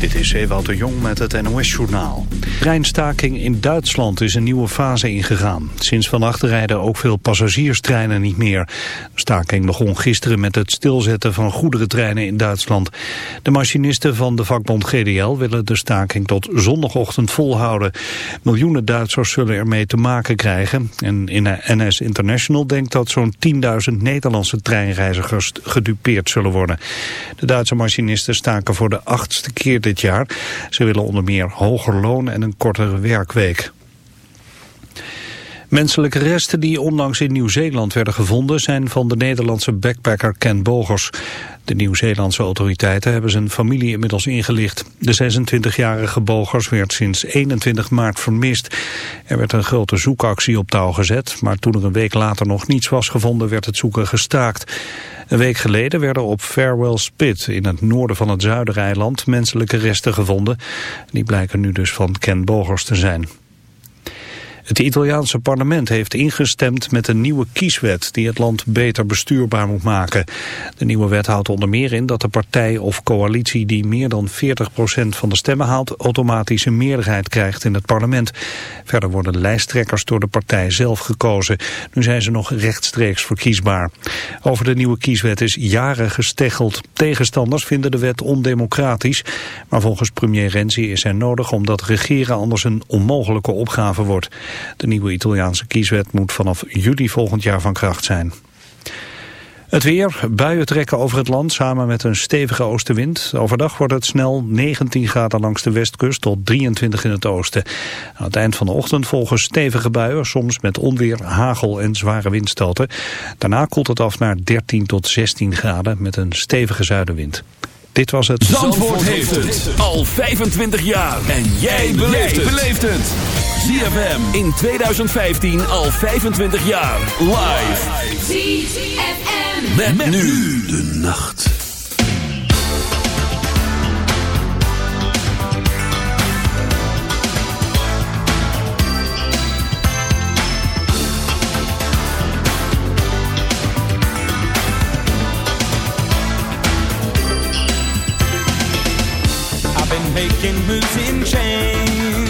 Dit is Ewout de Jong met het NOS-journaal. Treinstaking in Duitsland is een nieuwe fase ingegaan. Sinds vannacht rijden ook veel passagierstreinen niet meer. De staking begon gisteren met het stilzetten van goederentreinen in Duitsland. De machinisten van de vakbond GDL willen de staking tot zondagochtend volhouden. Miljoenen Duitsers zullen ermee te maken krijgen. En in NS International denkt dat zo'n 10.000 Nederlandse treinreizigers gedupeerd zullen worden. De Duitse machinisten staken voor de achtste keer dit jaar. Ze willen onder meer hoger loon en een kortere werkweek. Menselijke resten die onlangs in Nieuw-Zeeland werden gevonden... zijn van de Nederlandse backpacker Ken Bogers. De Nieuw-Zeelandse autoriteiten hebben zijn familie inmiddels ingelicht. De 26-jarige Bogers werd sinds 21 maart vermist. Er werd een grote zoekactie op touw gezet... maar toen er een week later nog niets was gevonden... werd het zoeken gestaakt. Een week geleden werden op Farewell Spit in het noorden van het Zuidereiland menselijke resten gevonden. Die blijken nu dus van Ken Bogers te zijn. Het Italiaanse parlement heeft ingestemd met een nieuwe kieswet die het land beter bestuurbaar moet maken. De nieuwe wet houdt onder meer in dat de partij of coalitie die meer dan 40% van de stemmen haalt automatisch een meerderheid krijgt in het parlement. Verder worden lijsttrekkers door de partij zelf gekozen. Nu zijn ze nog rechtstreeks verkiesbaar. Over de nieuwe kieswet is jaren gesteggeld. Tegenstanders vinden de wet ondemocratisch, maar volgens premier Renzi is er nodig omdat regeren anders een onmogelijke opgave wordt. De nieuwe Italiaanse kieswet moet vanaf juli volgend jaar van kracht zijn. Het weer, buien trekken over het land samen met een stevige oostenwind. Overdag wordt het snel 19 graden langs de westkust tot 23 in het oosten. Aan het eind van de ochtend volgen stevige buien, soms met onweer, hagel en zware windstoten. Daarna koelt het af naar 13 tot 16 graden met een stevige zuidenwind. Dit was het... Zandvoort, heeft het al 25 jaar. En jij beleeft het. ZFM in 2015 al 25 jaar. Live. ZFM. Met, met nu de nacht. I've been making moves in chains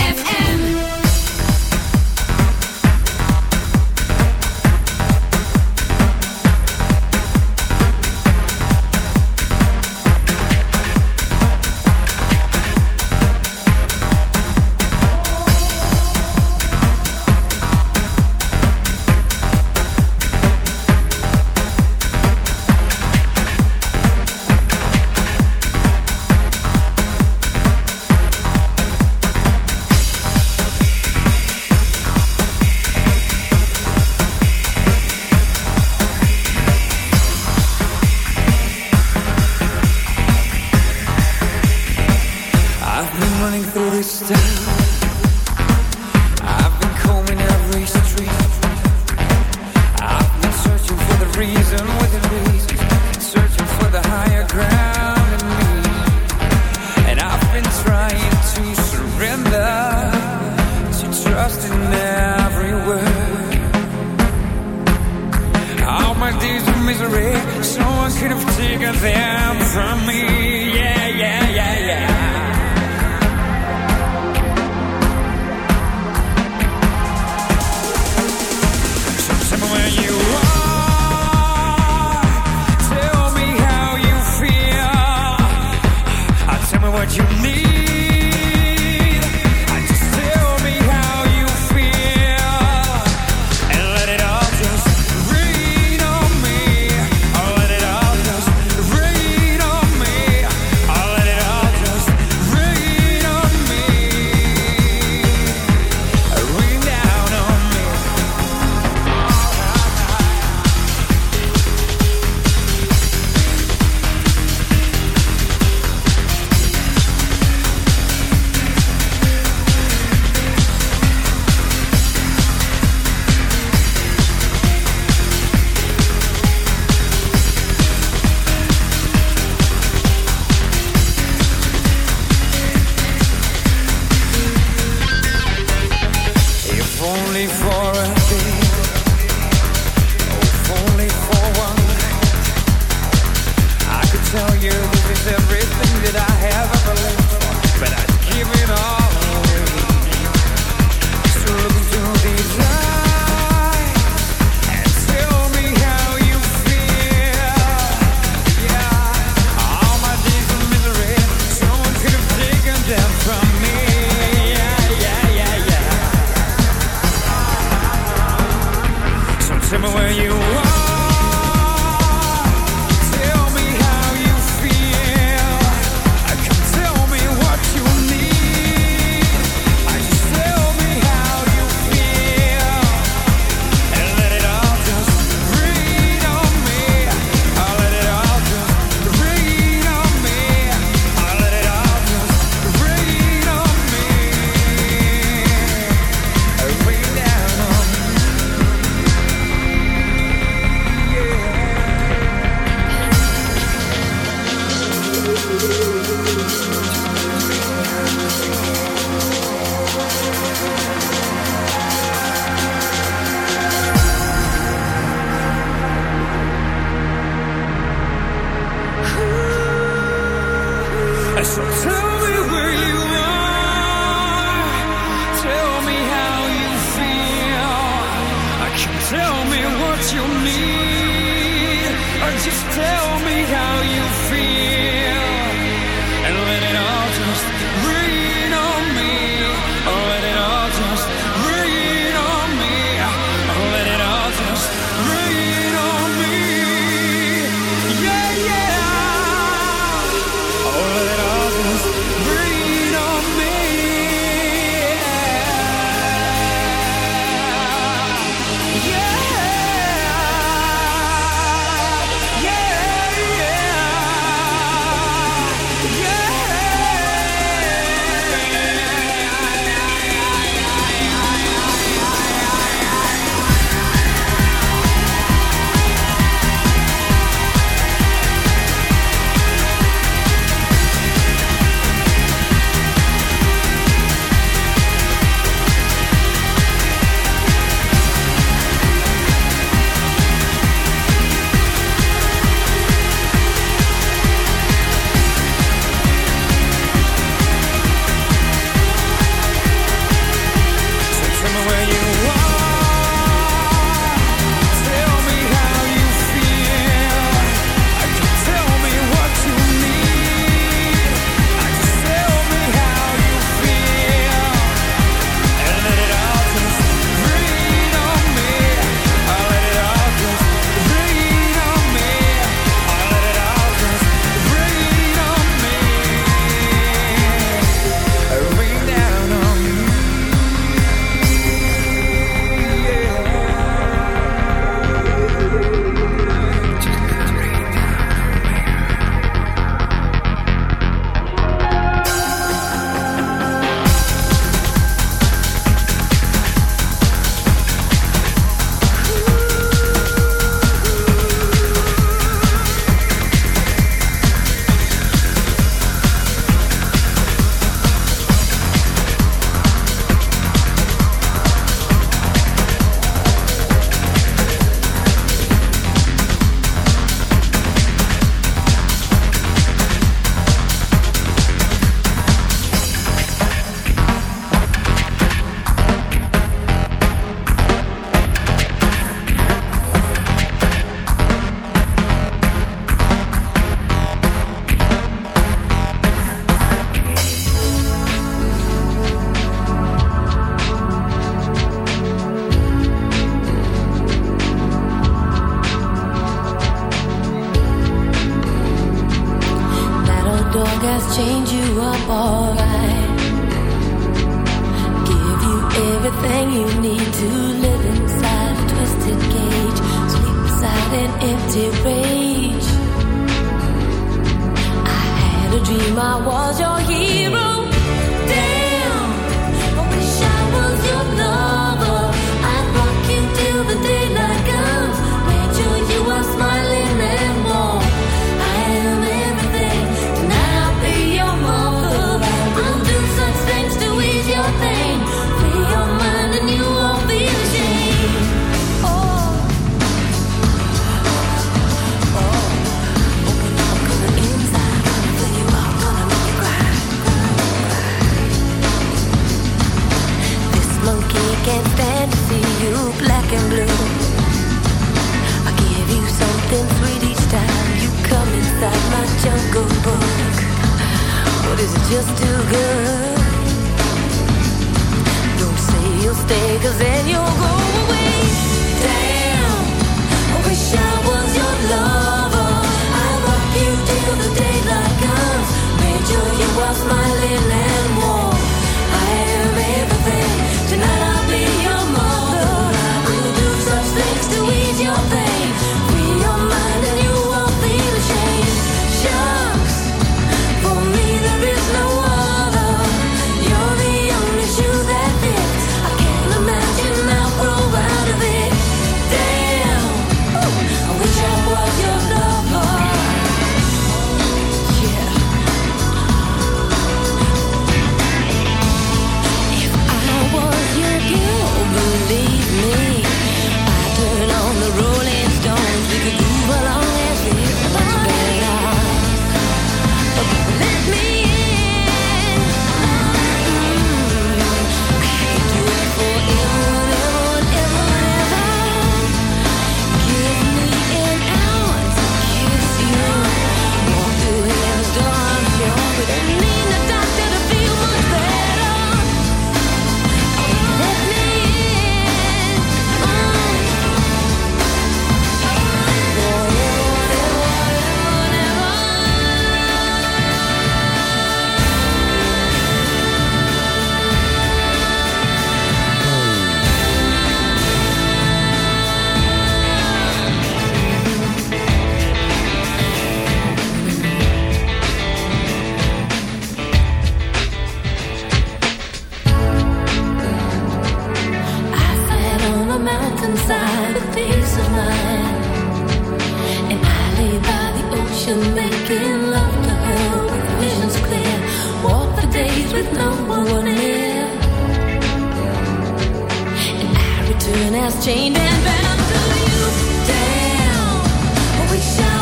chained and bound to you. Damn, we shall.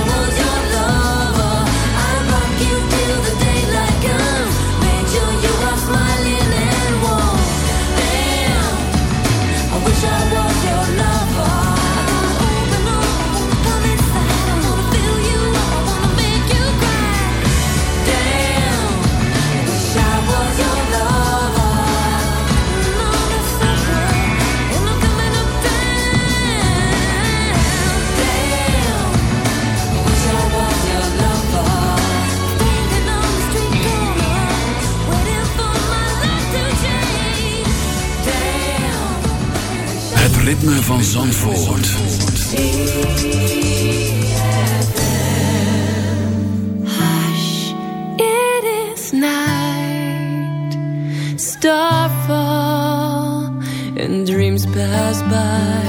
ritme van Zandvoort. Hush, it is night. Starfall and dreams pass by.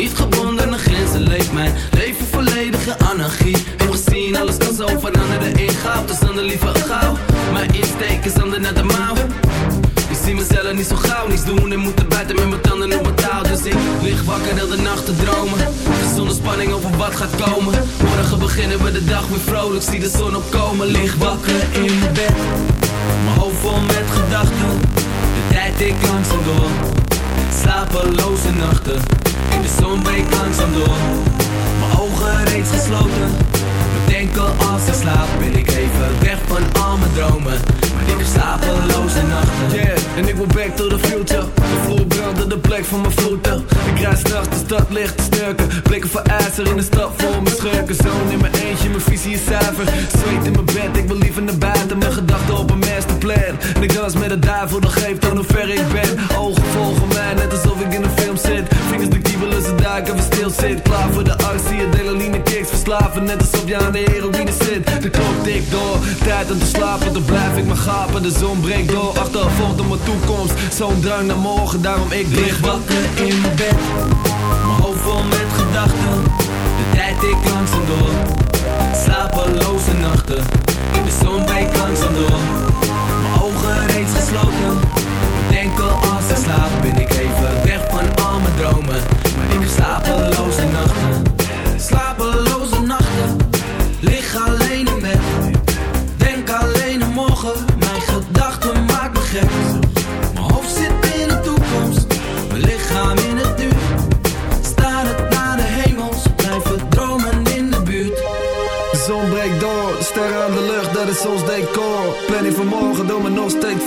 Niet gebonden aan grenzen leeft mijn leven volledige anarchie. Heb gezien, alles kan zo veranderen in goud. Dus dan de liever gauw. Mijn insteek is ander naar de mouw. Ik zie mezelf niet zo gauw, niets doen en moeten buiten met mijn tanden op mijn touw. Dus ik lig wakker heel de nacht te dromen. Zonder spanning over wat gaat komen. Morgen beginnen we de dag weer vrolijk, zie de zon opkomen. Lig wakker in mijn bed, mijn hoofd vol met gedachten. De tijd ik langzaam door, slapeloze nachten. Zon breekt langzaam door, mijn ogen reeds gesloten. Bedenken als ik slaap, ben ik even weg van al mijn dromen. Maar ik heb slapeloze nachten. Yeah, en ik wil back to the future. De vloer brandt de plek van mijn voeten. Ik rijd straks de stad licht te. Blikken voor ijzer in de stad vol mijn schurken. Zoon in mijn eentje, mijn visie is zuiver. Zweet in mijn bed, ik wil liever naar buiten. Mijn gedachten op een masterplan. En ik dans met de duivel, dat geeft aan hoe ver ik ben. Ogen volgen mij, net alsof ik in een film zit. Duiken, we stil zit. Klaar voor de actie, adrenaline kicks verslaven. Net alsof je aan de heroïne zit. De klok tikt door, tijd om te slapen. Dan blijf ik maar gapen, de zon breekt door. Achtervolgt op mijn toekomst, zo'n drang naar morgen. Daarom ik lig wakker in mijn bed. Mijn hoofd vol met gedachten. De tijd ik langzaam door. Slapeloze nachten.